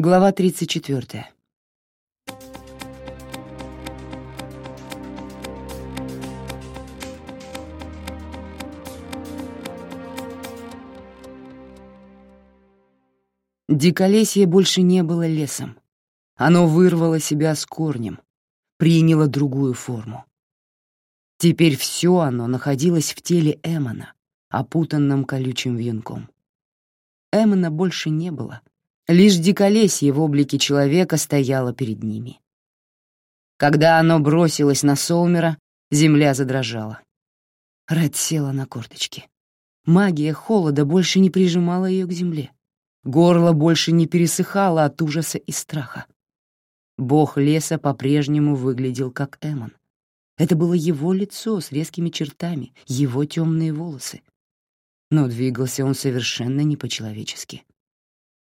Глава 34. Диколесье больше не было лесом. Оно вырвало себя с корнем, приняло другую форму. Теперь все оно находилось в теле Эмона, опутанном колючим вьюнком. Эмона больше не было, Лишь диколесье в облике человека стояло перед ними. Когда оно бросилось на Солмера, земля задрожала. Ред села на корточки. Магия холода больше не прижимала ее к земле. Горло больше не пересыхало от ужаса и страха. Бог леса по-прежнему выглядел как Эмон. Это было его лицо с резкими чертами, его темные волосы. Но двигался он совершенно не по-человечески.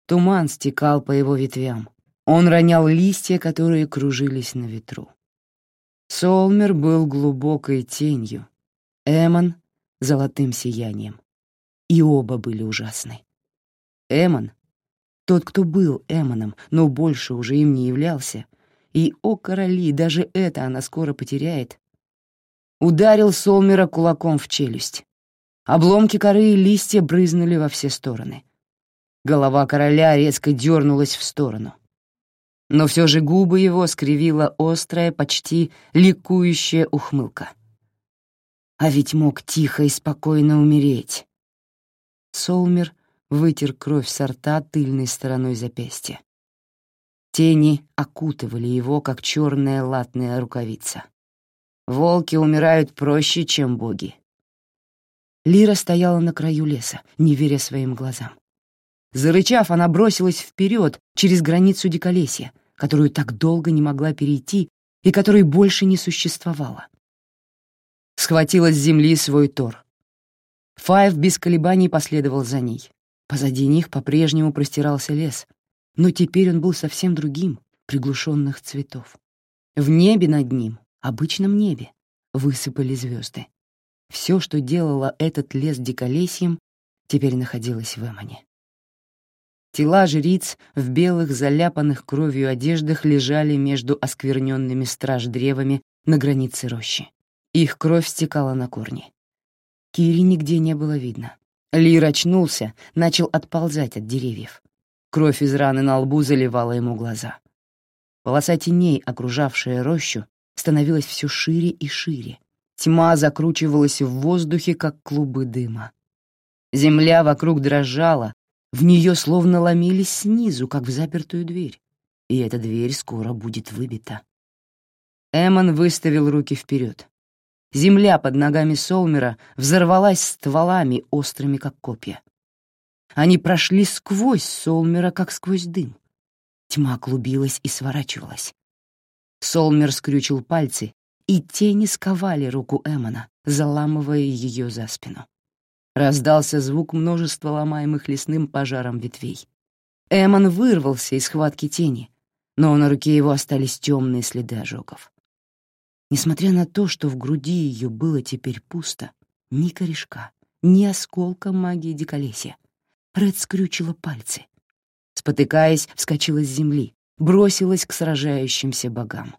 Туман стекал по его ветвям. Он ронял листья, которые кружились на ветру. Солмер был глубокой тенью, Эмон — золотым сиянием. И оба были ужасны. Эмон — тот, кто был Эмоном, но больше уже им не являлся, и, о короли, даже это она скоро потеряет, ударил Солмера кулаком в челюсть. Обломки коры и листья брызнули во все стороны — Голова короля резко дернулась в сторону. Но все же губы его скривила острая, почти ликующая ухмылка. А ведь мог тихо и спокойно умереть. Солмер вытер кровь со рта тыльной стороной запястья. Тени окутывали его, как черная латная рукавица. Волки умирают проще, чем боги. Лира стояла на краю леса, не веря своим глазам. Зарычав, она бросилась вперед через границу диколесья, которую так долго не могла перейти и которой больше не существовало. Схватила с земли свой тор. Файв без колебаний последовал за ней. Позади них по-прежнему простирался лес, но теперь он был совсем другим, приглушенных цветов. В небе над ним, обычном небе, высыпали звезды. Все, что делало этот лес диколесьем, теперь находилось в Эмоне. Тела жриц в белых, заляпанных кровью одеждах лежали между оскверненными страж-древами на границе рощи. Их кровь стекала на корни. Кири нигде не было видно. Лир очнулся, начал отползать от деревьев. Кровь из раны на лбу заливала ему глаза. Полоса теней, окружавшая рощу, становилась все шире и шире. Тьма закручивалась в воздухе, как клубы дыма. Земля вокруг дрожала, в нее словно ломились снизу, как в запертую дверь, и эта дверь скоро будет выбита. Эмон выставил руки вперед. Земля под ногами Солмера взорвалась стволами, острыми как копья. Они прошли сквозь Солмера, как сквозь дым. Тьма клубилась и сворачивалась. Солмер скрючил пальцы, и тени сковали руку Эмона, заламывая ее за спину. Раздался звук множества ломаемых лесным пожаром ветвей. Эмон вырвался из схватки тени, но на руке его остались темные следы ожогов. Несмотря на то, что в груди ее было теперь пусто, ни корешка, ни осколка магии диколесья, Ред скрючила пальцы. Спотыкаясь, вскочила с земли, бросилась к сражающимся богам.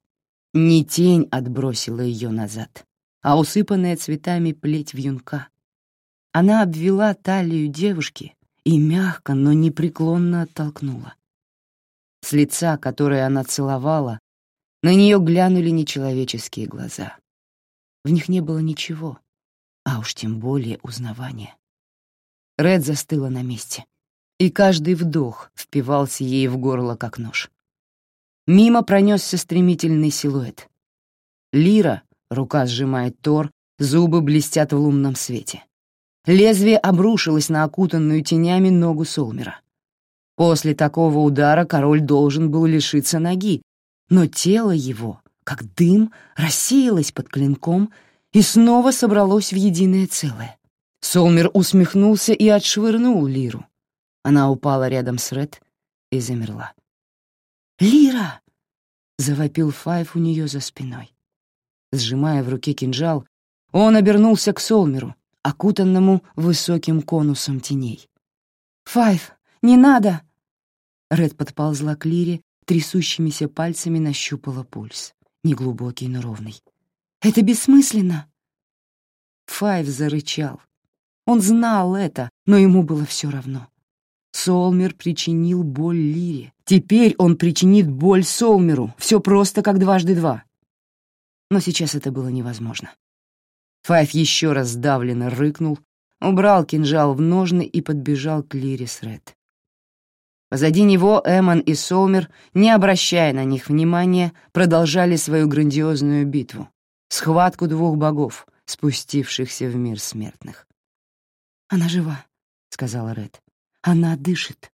Не тень отбросила ее назад, а усыпанная цветами плеть вьюнка, она обвела талию девушки и мягко, но непреклонно оттолкнула. С лица, которое она целовала, на нее глянули нечеловеческие глаза. В них не было ничего, а уж тем более узнавания. Ред застыла на месте, и каждый вдох впивался ей в горло, как нож. Мимо пронесся стремительный силуэт. Лира, рука сжимает тор, зубы блестят в лунном свете. Лезвие обрушилось на окутанную тенями ногу Солмера. После такого удара король должен был лишиться ноги, но тело его, как дым, рассеялось под клинком и снова собралось в единое целое. Солмер усмехнулся и отшвырнул Лиру. Она упала рядом с Ред и замерла. «Лира!» — завопил Файв у нее за спиной. Сжимая в руке кинжал, он обернулся к Солмеру, окутанному высоким конусом теней. «Файв, не надо!» Ред подползла к Лире, трясущимися пальцами нащупала пульс. Неглубокий, но ровный. «Это бессмысленно!» Файв зарычал. Он знал это, но ему было все равно. Солмер причинил боль Лире. Теперь он причинит боль Солмеру. Все просто как дважды два. Но сейчас это было невозможно. Файв еще раз сдавленно рыкнул, убрал кинжал в ножны и подбежал к Лире с Ред. Позади него Эмон и Солмер, не обращая на них внимания, продолжали свою грандиозную битву, схватку двух богов, спустившихся в мир смертных. «Она жива», — сказала Ред. «Она дышит».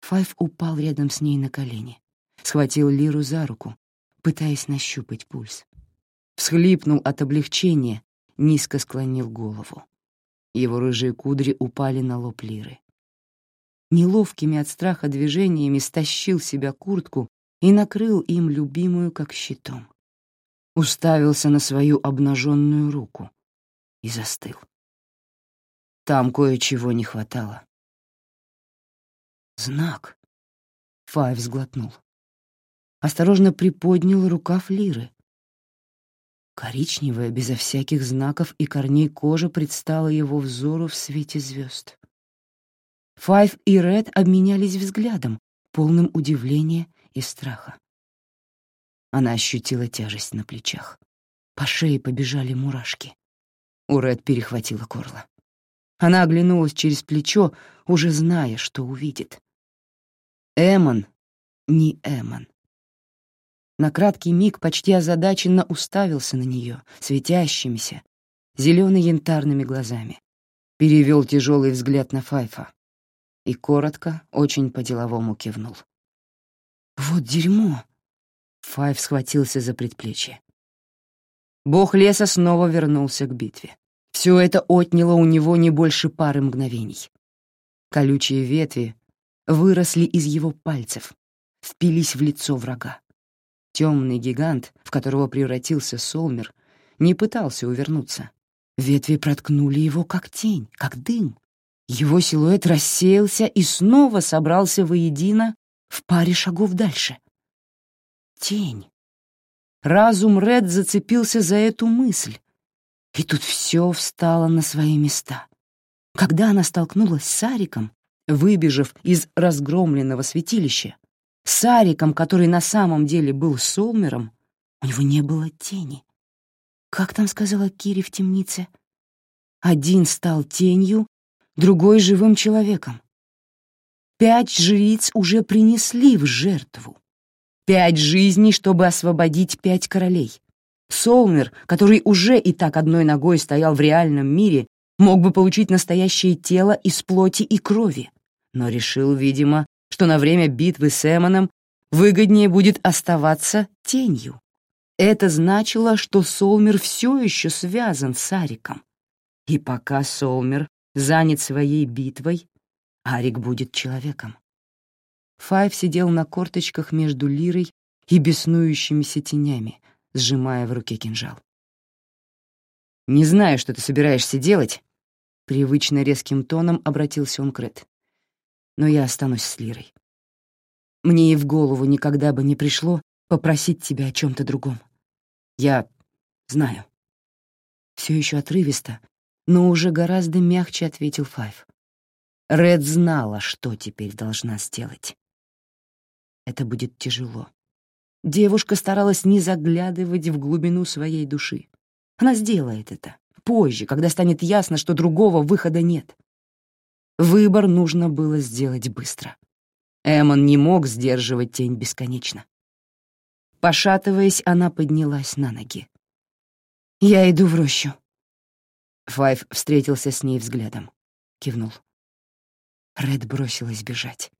Файв упал рядом с ней на колени, схватил Лиру за руку, пытаясь нащупать пульс. Всхлипнул от облегчения, низко склонил голову. Его рыжие кудри упали на лоб Лиры неловкими от страха движениями стащил себя куртку и накрыл им любимую как щитом. Уставился на свою обнаженную руку и застыл. Там кое-чего не хватало. «Знак!» — Файв сглотнул. Осторожно приподнял рукав Лиры. Коричневая, безо всяких знаков и корней кожа предстала его взору в свете звезд. Файв и Ред обменялись взглядом, полным удивления и страха. Она ощутила тяжесть на плечах. По шее побежали мурашки. У Ред перехватило горло. Она оглянулась через плечо, уже зная, что увидит. Эмон не Эмон. На краткий миг почти озадаченно уставился на нее, светящимися, зелено-янтарными глазами. Перевел тяжелый взгляд на Файфа и коротко, очень по-деловому кивнул. «Вот дерьмо!» Файв схватился за предплечье. Бог леса снова вернулся к битве. Все это отняло у него не больше пары мгновений. Колючие ветви выросли из его пальцев, впились в лицо врага. Темный гигант, в которого превратился Солмер, не пытался увернуться. Ветви проткнули его как тень, как дым. Его силуэт рассеялся и снова собрался воедино в паре шагов дальше. Тень. Разум Ред зацепился за эту мысль, и тут все встало на свои места. Когда она столкнулась с Сариком, выбежав из разгромленного святилища, Сариком, который на самом деле был Солмером, у него не было тени. Как там сказала Кири в темнице? Один стал тенью, другой — живым человеком. Пять жриц уже принесли в жертву. Пять жизней, чтобы освободить пять королей. Солмер, который уже и так одной ногой стоял в реальном мире, мог бы получить настоящее тело из плоти и крови, но решил, видимо, что на время битвы с Эмоном выгоднее будет оставаться тенью. Это значило, что Солмер все еще связан с Ариком. И пока Солмер занят своей битвой, Арик будет человеком. Файв сидел на корточках между лирой и беснующимися тенями, сжимая в руке кинжал. «Не знаю, что ты собираешься делать», — привычно резким тоном обратился он к Ред. «Но я останусь с Лирой. Мне и в голову никогда бы не пришло попросить тебя о чем то другом. Я знаю». Все еще отрывисто, но уже гораздо мягче ответил Файв. Ред знала, что теперь должна сделать. Это будет тяжело. Девушка старалась не заглядывать в глубину своей души. Она сделает это позже, когда станет ясно, что другого выхода нет. Выбор нужно было сделать быстро. Эмон не мог сдерживать тень бесконечно. Пошатываясь, она поднялась на ноги. «Я иду в рощу», Файв встретился с ней взглядом. Кивнул. Ред бросилась бежать.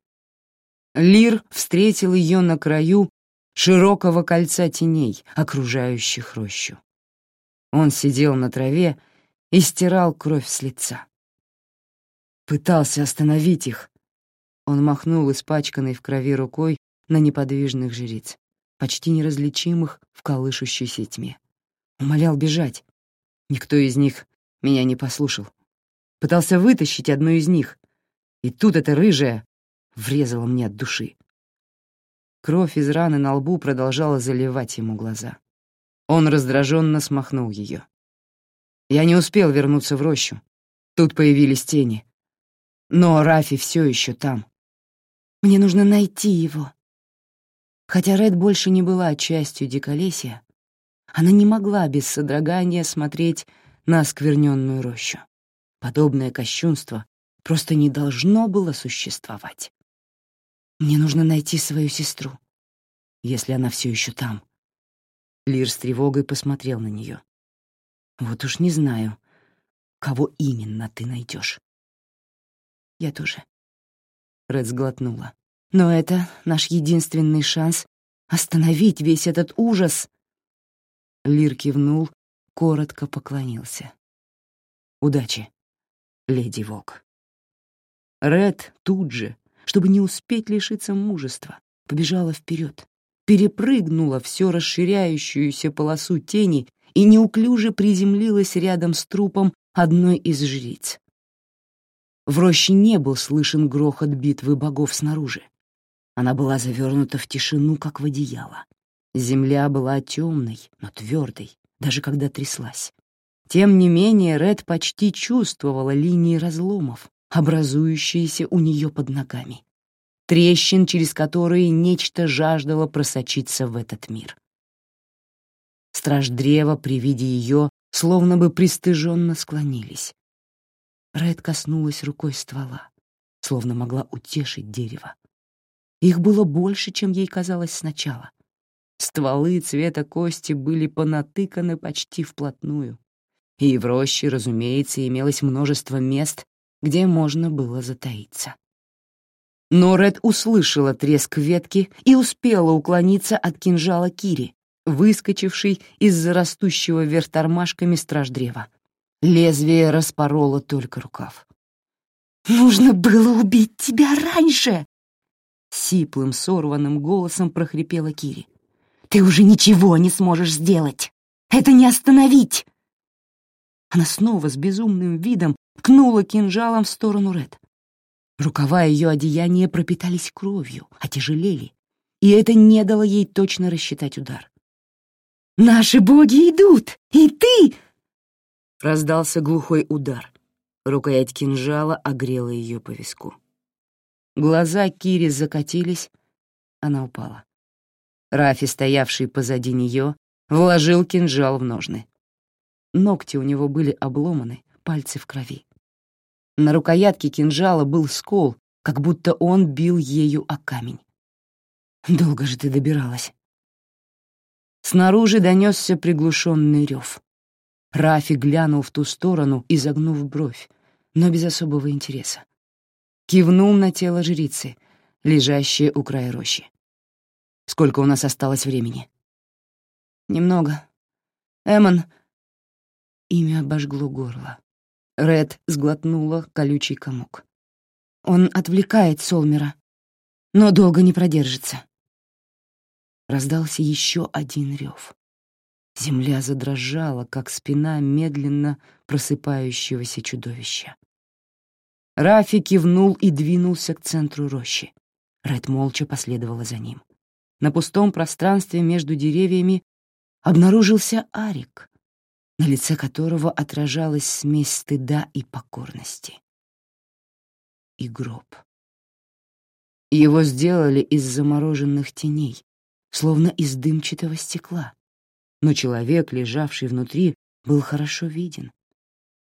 Лир встретил ее на краю широкого кольца теней, окружающих рощу. Он сидел на траве и стирал кровь с лица. Пытался остановить их. Он махнул испачканной в крови рукой на неподвижных жриц, почти неразличимых в колышущейся тьме. Умолял бежать. Никто из них меня не послушал. Пытался вытащить одну из них. И тут эта рыжая, врезала мне от души. Кровь из раны на лбу продолжала заливать ему глаза. Он раздраженно смахнул ее. Я не успел вернуться в рощу. Тут появились тени. Но Рафи все еще там. Мне нужно найти его. Хотя Ред больше не была частью диколесья, она не могла без содрогания смотреть на оскверненную рощу. Подобное кощунство просто не должно было существовать. Мне нужно найти свою сестру, если она все еще там. Лир с тревогой посмотрел на нее. Вот уж не знаю, кого именно ты найдешь. Я тоже. Ред сглотнула. Но это наш единственный шанс остановить весь этот ужас. Лир кивнул, коротко поклонился. Удачи, леди Вок. Ред тут же, чтобы не успеть лишиться мужества, побежала вперед, перепрыгнула всю расширяющуюся полосу тени и неуклюже приземлилась рядом с трупом одной из жриц. В роще не был слышен грохот битвы богов снаружи. Она была завернута в тишину, как в одеяло. Земля была темной, но твердой, даже когда тряслась. Тем не менее, Ред почти чувствовала линии разломов, образующиеся у нее под ногами. Трещин, через которые нечто жаждало просочиться в этот мир. Страж древа при виде ее словно бы пристыженно склонились. Ред коснулась рукой ствола, словно могла утешить дерево. Их было больше, чем ей казалось сначала. Стволы цвета кости были понатыканы почти вплотную. И в роще, разумеется, имелось множество мест, где можно было затаиться. Но Ред услышала треск ветки и успела уклониться от кинжала Кири, выскочивший из-за растущего вверх тормашками страж древа. Лезвие распороло только рукав. «Нужно было убить тебя раньше!» Сиплым, сорванным голосом прохрипела Кири. Ты уже ничего не сможешь сделать. Это не остановить. Она снова с безумным видом ткнула кинжалом в сторону Ред. Рукава ее одеяния пропитались кровью, отяжелели, и это не дало ей точно рассчитать удар. «Наши боги идут! И ты!» Раздался глухой удар. Рукоять кинжала огрела ее по виску. Глаза Кири закатились, она упала. Рафи, стоявший позади нее, вложил кинжал в ножны. Ногти у него были обломаны, пальцы в крови. На рукоятке кинжала был скол, как будто он бил ею о камень. «Долго же ты добиралась?» Снаружи донесся приглушенный рев. Рафи глянул в ту сторону, изогнув бровь, но без особого интереса. Кивнул на тело жрицы, лежащее у края рощи. Сколько у нас осталось времени?» «Немного. Эмон...» Имя обожгло горло. Ред сглотнула колючий комок. «Он отвлекает Солмера, но долго не продержится». Раздался еще один рев. Земля задрожала, как спина медленно просыпающегося чудовища. Рафи кивнул и двинулся к центру рощи. Ред молча последовала за ним на пустом пространстве между деревьями обнаружился Арик, на лице которого отражалась смесь стыда и покорности. И гроб. Его сделали из замороженных теней, словно из дымчатого стекла, но человек, лежавший внутри, был хорошо виден.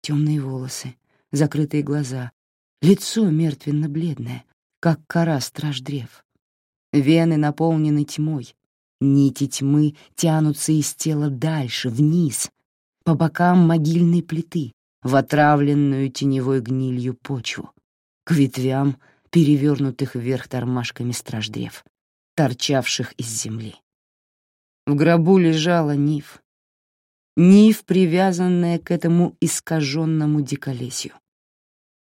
Темные волосы, закрытые глаза, лицо мертвенно-бледное, как кора страж древ. Вены наполнены тьмой. Нити тьмы тянутся из тела дальше, вниз, по бокам могильной плиты, в отравленную теневой гнилью почву, к ветвям, перевернутых вверх тормашками страждрев, торчавших из земли. В гробу лежала Ниф. Ниф, привязанная к этому искаженному диколесью.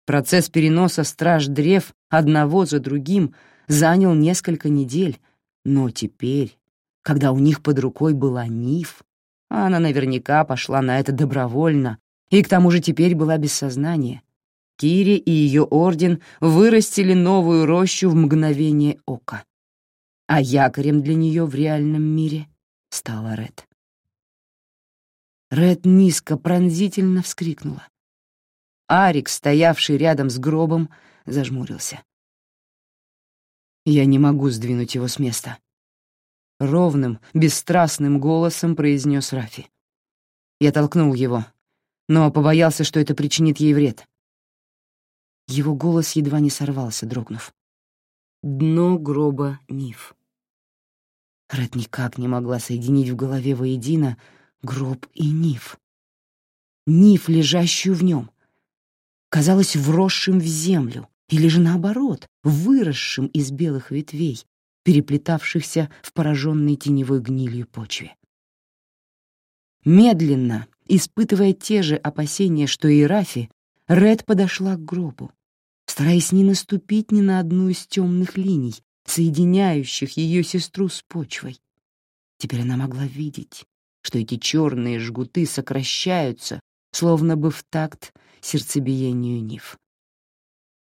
Процесс переноса страж древ одного за другим — занял несколько недель, но теперь, когда у них под рукой была Ниф, она наверняка пошла на это добровольно и к тому же теперь была без сознания, Кире и ее орден вырастили новую рощу в мгновение ока. А якорем для нее в реальном мире стала Ред. Ред низко, пронзительно вскрикнула. Арик, стоявший рядом с гробом, зажмурился. «Я не могу сдвинуть его с места», — ровным, бесстрастным голосом произнес Рафи. Я толкнул его, но побоялся, что это причинит ей вред. Его голос едва не сорвался, дрогнув. Дно гроба Ниф. Ред никак не могла соединить в голове воедино гроб и Ниф. Ниф, лежащую в нем, казалось вросшим в землю, или же наоборот, выросшим из белых ветвей, переплетавшихся в пораженной теневой гнилью почве. Медленно, испытывая те же опасения, что и Рафи, Ред подошла к гробу, стараясь не наступить ни на одну из темных линий, соединяющих ее сестру с почвой. Теперь она могла видеть, что эти черные жгуты сокращаются, словно бы в такт сердцебиению Нив.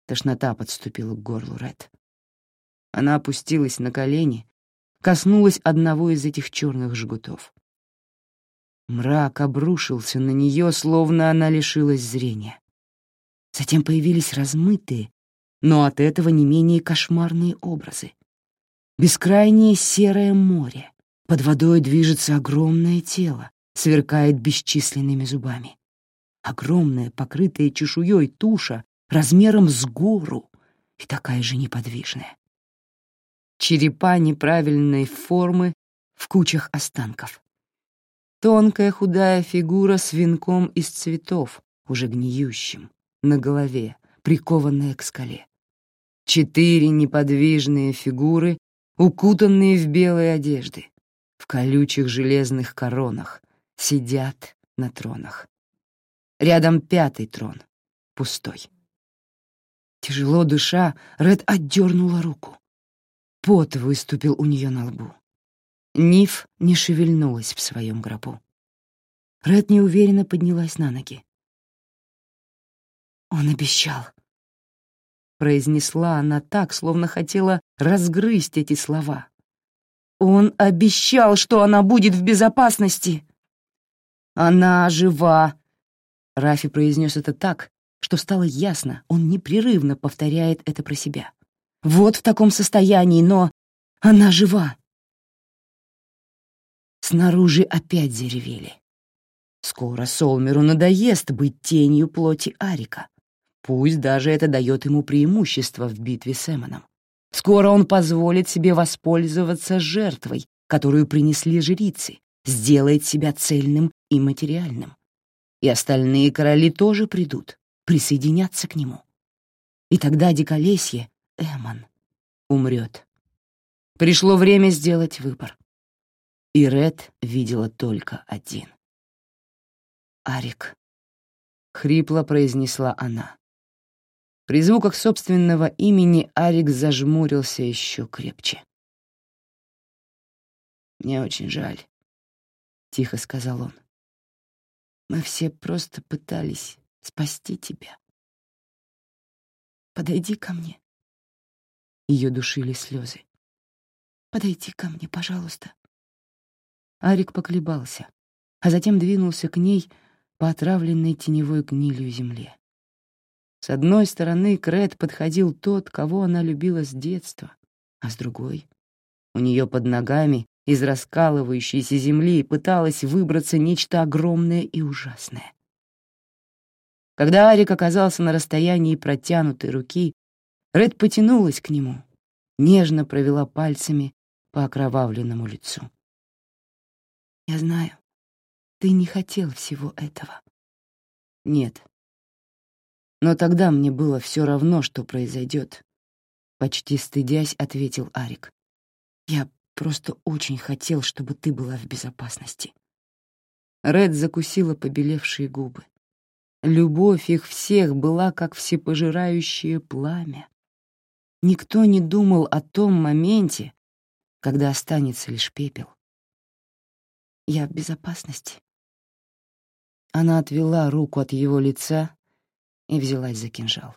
Тошнота подступила к горлу Ред. Она опустилась на колени, коснулась одного из этих черных жгутов. Мрак обрушился на нее, словно она лишилась зрения. Затем появились размытые, но от этого не менее кошмарные образы. Бескрайнее серое море. Под водой движется огромное тело, сверкает бесчисленными зубами. Огромная, покрытая чешуей туша размером с гору и такая же неподвижная. Черепа неправильной формы в кучах останков. Тонкая худая фигура с венком из цветов, уже гниющим, на голове, прикованная к скале. Четыре неподвижные фигуры, укутанные в белые одежды, в колючих железных коронах, сидят на тронах. Рядом пятый трон, пустой. Тяжело дыша, Ред отдернула руку. Пот выступил у нее на лбу. Ниф не шевельнулась в своем гробу. Ред неуверенно поднялась на ноги. «Он обещал», произнесла она так, словно хотела разгрызть эти слова. Он обещал, что она будет в безопасности. Она жива. Рафи произнес это так, что стало ясно, он непрерывно повторяет это про себя. Вот в таком состоянии, но она жива. Снаружи опять заревели. Скоро Солмеру надоест быть тенью плоти Арика. Пусть даже это дает ему преимущество в битве с Эмоном. Скоро он позволит себе воспользоваться жертвой, которую принесли жрицы, сделает себя цельным и материальным. И остальные короли тоже придут, присоединятся к нему. И тогда диколесье, Эмон, умрет. Пришло время сделать выбор. И Ред видела только один. «Арик», — хрипло произнесла она. При звуках собственного имени Арик зажмурился еще крепче. «Мне очень жаль», — тихо сказал он. «Мы все просто пытались спасти тебя. Подойди ко мне». Ее душили слезы. «Подойди ко мне, пожалуйста». Арик поколебался, а затем двинулся к ней по отравленной теневой гнилью земле. С одной стороны к Ред подходил тот, кого она любила с детства, а с другой — у нее под ногами из раскалывающейся земли пыталось выбраться нечто огромное и ужасное. Когда Арик оказался на расстоянии протянутой руки, Ред потянулась к нему, нежно провела пальцами по окровавленному лицу. «Я знаю, ты не хотел всего этого». «Нет», но тогда мне было все равно, что произойдет. Почти стыдясь, ответил Арик. Я просто очень хотел, чтобы ты была в безопасности. Ред закусила побелевшие губы. Любовь их всех была как всепожирающее пламя. Никто не думал о том моменте, когда останется лишь пепел. Я в безопасности. Она отвела руку от его лица и взялась за кинжал.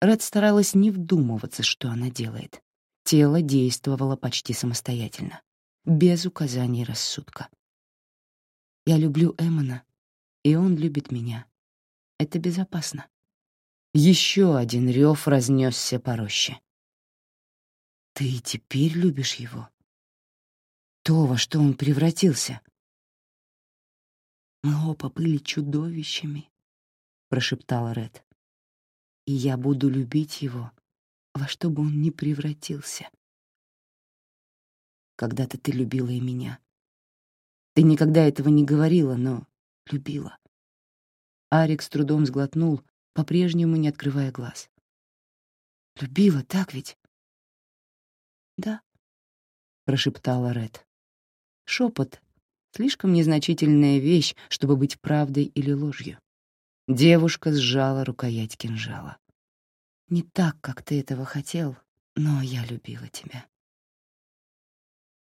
Ред старалась не вдумываться, что она делает. Тело действовало почти самостоятельно, без указаний рассудка. «Я люблю Эммона, и он любит меня. Это безопасно». Еще один рев разнесся по роще. «Ты теперь любишь его?» То, во что он превратился. «Мы оба были чудовищами», — прошептала Ред. «И я буду любить его, во что бы он ни превратился. Когда-то ты любила и меня. Ты никогда этого не говорила, но любила». Арик с трудом сглотнул, по-прежнему не открывая глаз. «Любила, так ведь?» «Да», — прошептала Ред. Шепот — слишком незначительная вещь, чтобы быть правдой или ложью. Девушка сжала рукоять кинжала. «Не так, как ты этого хотел, но я любила тебя».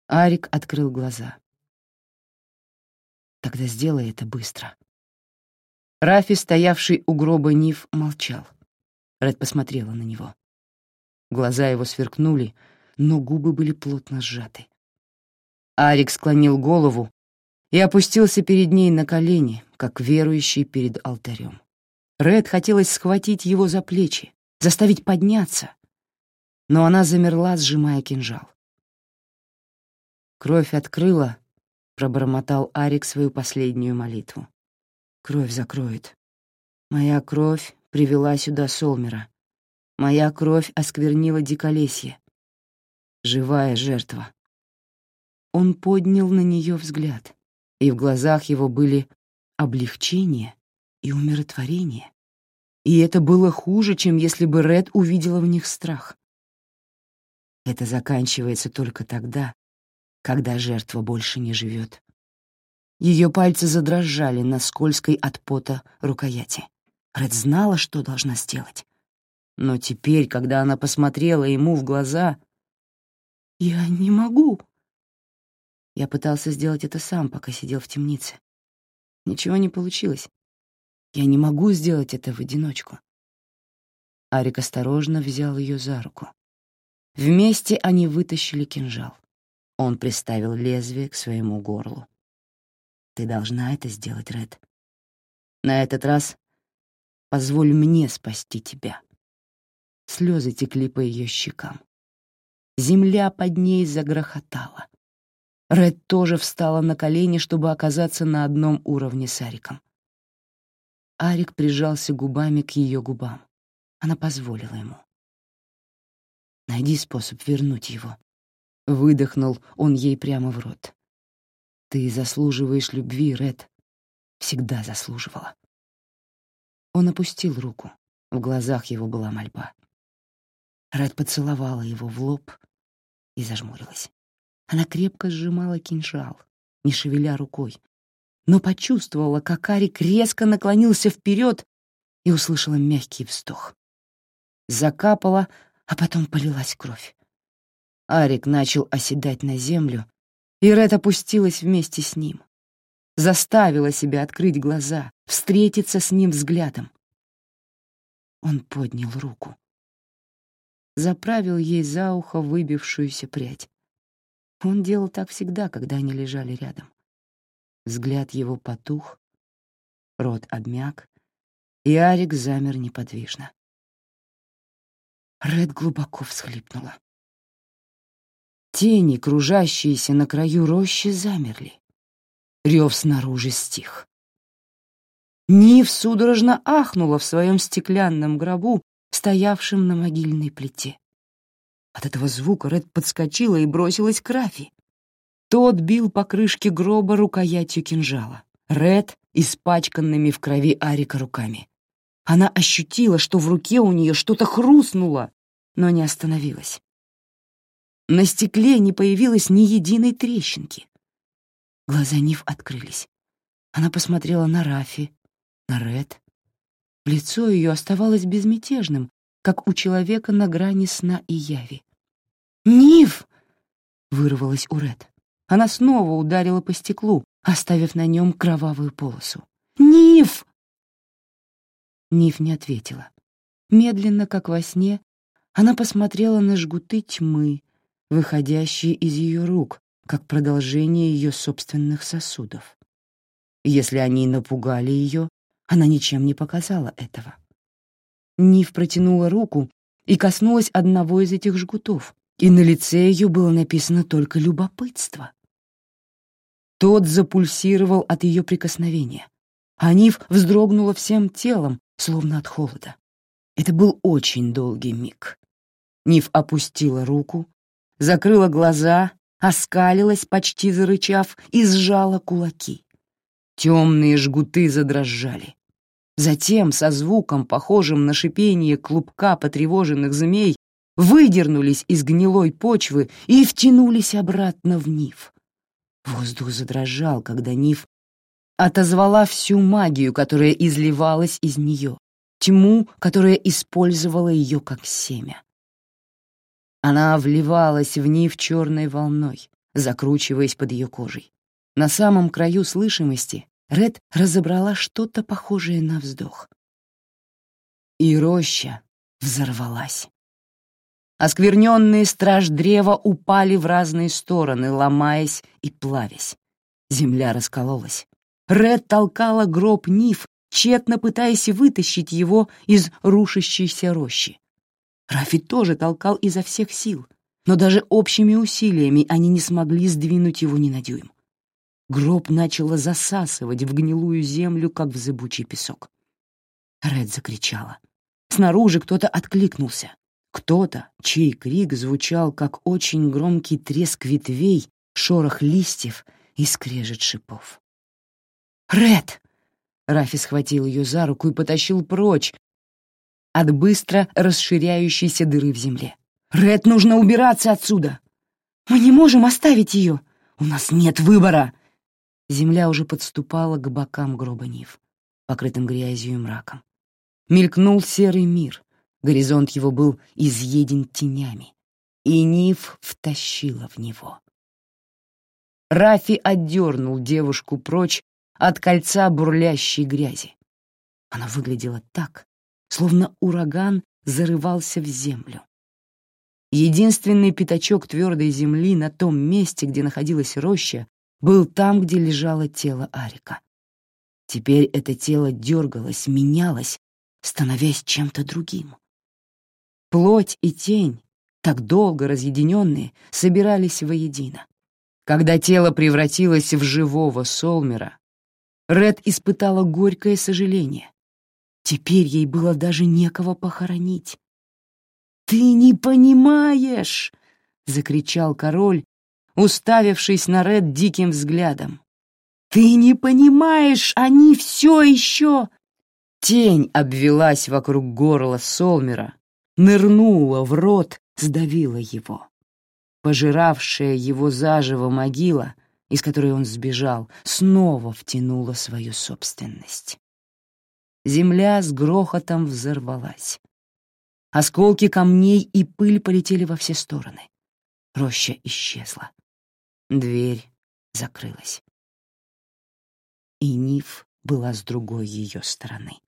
Арик открыл глаза. «Тогда сделай это быстро». Рафи, стоявший у гроба Нив, молчал. Ред посмотрела на него. Глаза его сверкнули, но губы были плотно сжаты. Арик склонил голову и опустился перед ней на колени, как верующий перед алтарем. Ред хотелось схватить его за плечи, заставить подняться, но она замерла, сжимая кинжал. Кровь открыла, пробормотал Арик свою последнюю молитву. Кровь закроет. Моя кровь привела сюда Солмера. Моя кровь осквернила диколесье. Живая жертва. Он поднял на нее взгляд, и в глазах его были облегчение и умиротворение. И это было хуже, чем если бы Ред увидела в них страх. Это заканчивается только тогда, когда жертва больше не живет. Ее пальцы задрожали на скользкой от пота рукояти. Ред знала, что должна сделать. Но теперь, когда она посмотрела ему в глаза... «Я не могу», я пытался сделать это сам, пока сидел в темнице. Ничего не получилось. Я не могу сделать это в одиночку. Арик осторожно взял ее за руку. Вместе они вытащили кинжал. Он приставил лезвие к своему горлу. «Ты должна это сделать, Ред. На этот раз позволь мне спасти тебя». Слезы текли по ее щекам. Земля под ней загрохотала. Ред тоже встала на колени, чтобы оказаться на одном уровне с Ариком. Арик прижался губами к ее губам. Она позволила ему. «Найди способ вернуть его», — выдохнул он ей прямо в рот. «Ты заслуживаешь любви, Ред. Всегда заслуживала». Он опустил руку. В глазах его была мольба. Ред поцеловала его в лоб и зажмурилась. Она крепко сжимала кинжал, не шевеля рукой, но почувствовала, как Арик резко наклонился вперед и услышала мягкий вздох. Закапала, а потом полилась кровь. Арик начал оседать на землю, и Ред опустилась вместе с ним. Заставила себя открыть глаза, встретиться с ним взглядом. Он поднял руку. Заправил ей за ухо выбившуюся прядь. Он делал так всегда, когда они лежали рядом. Взгляд его потух, рот обмяк, и Арик замер неподвижно. Ред глубоко всхлипнула. Тени, кружащиеся на краю рощи, замерли. Рев снаружи стих. Нив судорожно ахнула в своем стеклянном гробу, стоявшем на могильной плите. От этого звука Ред подскочила и бросилась к Рафи. Тот бил по крышке гроба рукоятью кинжала. Ред — испачканными в крови Арика руками. Она ощутила, что в руке у нее что-то хрустнуло, но не остановилась. На стекле не появилось ни единой трещинки. Глаза Нив открылись. Она посмотрела на Рафи, на Ред. Лицо ее оставалось безмятежным, как у человека на грани сна и яви. «Нив!» — вырвалась у Ред. Она снова ударила по стеклу, оставив на нем кровавую полосу. «Нив!» Ниф не ответила. Медленно, как во сне, она посмотрела на жгуты тьмы, выходящие из ее рук, как продолжение ее собственных сосудов. Если они напугали ее, она ничем не показала этого. Ниф протянула руку и коснулась одного из этих жгутов, и на лице ее было написано только любопытство. Тот запульсировал от ее прикосновения, а Ниф вздрогнула всем телом, словно от холода. Это был очень долгий миг. Ниф опустила руку, закрыла глаза, оскалилась, почти зарычав, и сжала кулаки. Темные жгуты задрожали. Затем, со звуком, похожим на шипение клубка потревоженных змей, выдернулись из гнилой почвы и втянулись обратно в Ниф. Воздух задрожал, когда Ниф отозвала всю магию, которая изливалась из нее, тьму, которая использовала ее как семя. Она вливалась в Ниф черной волной, закручиваясь под ее кожей. На самом краю слышимости Ред разобрала что-то похожее на вздох. И роща взорвалась. Оскверненные страж древа упали в разные стороны, ломаясь и плавясь. Земля раскололась. Ред толкала гроб Ниф, тщетно пытаясь вытащить его из рушащейся рощи. Рафи тоже толкал изо всех сил, но даже общими усилиями они не смогли сдвинуть его ни на дюйм. Гроб начало засасывать в гнилую землю, как в зыбучий песок. Ред закричала. Снаружи кто-то откликнулся. Кто-то, чей крик звучал, как очень громкий треск ветвей, шорох листьев и скрежет шипов. «Ред!» Рафи схватил ее за руку и потащил прочь от быстро расширяющейся дыры в земле. «Ред, нужно убираться отсюда!» «Мы не можем оставить ее! У нас нет выбора!» Земля уже подступала к бокам гроба Нив, покрытым грязью и мраком. Мелькнул серый мир, горизонт его был изъеден тенями, и Нив втащила в него. Рафи отдернул девушку прочь от кольца бурлящей грязи. Она выглядела так, словно ураган зарывался в землю. Единственный пятачок твердой земли на том месте, где находилась роща, был там, где лежало тело Арика. Теперь это тело дергалось, менялось, становясь чем-то другим. Плоть и тень, так долго разъединенные, собирались воедино. Когда тело превратилось в живого Солмера, Ред испытала горькое сожаление. Теперь ей было даже некого похоронить. «Ты не понимаешь!» — закричал король, уставившись на Ред диким взглядом. «Ты не понимаешь, они все еще...» Тень обвелась вокруг горла Солмера, нырнула в рот, сдавила его. Пожиравшая его заживо могила, из которой он сбежал, снова втянула свою собственность. Земля с грохотом взорвалась. Осколки камней и пыль полетели во все стороны. Роща исчезла. Дверь закрылась. И Ниф была с другой ее стороны.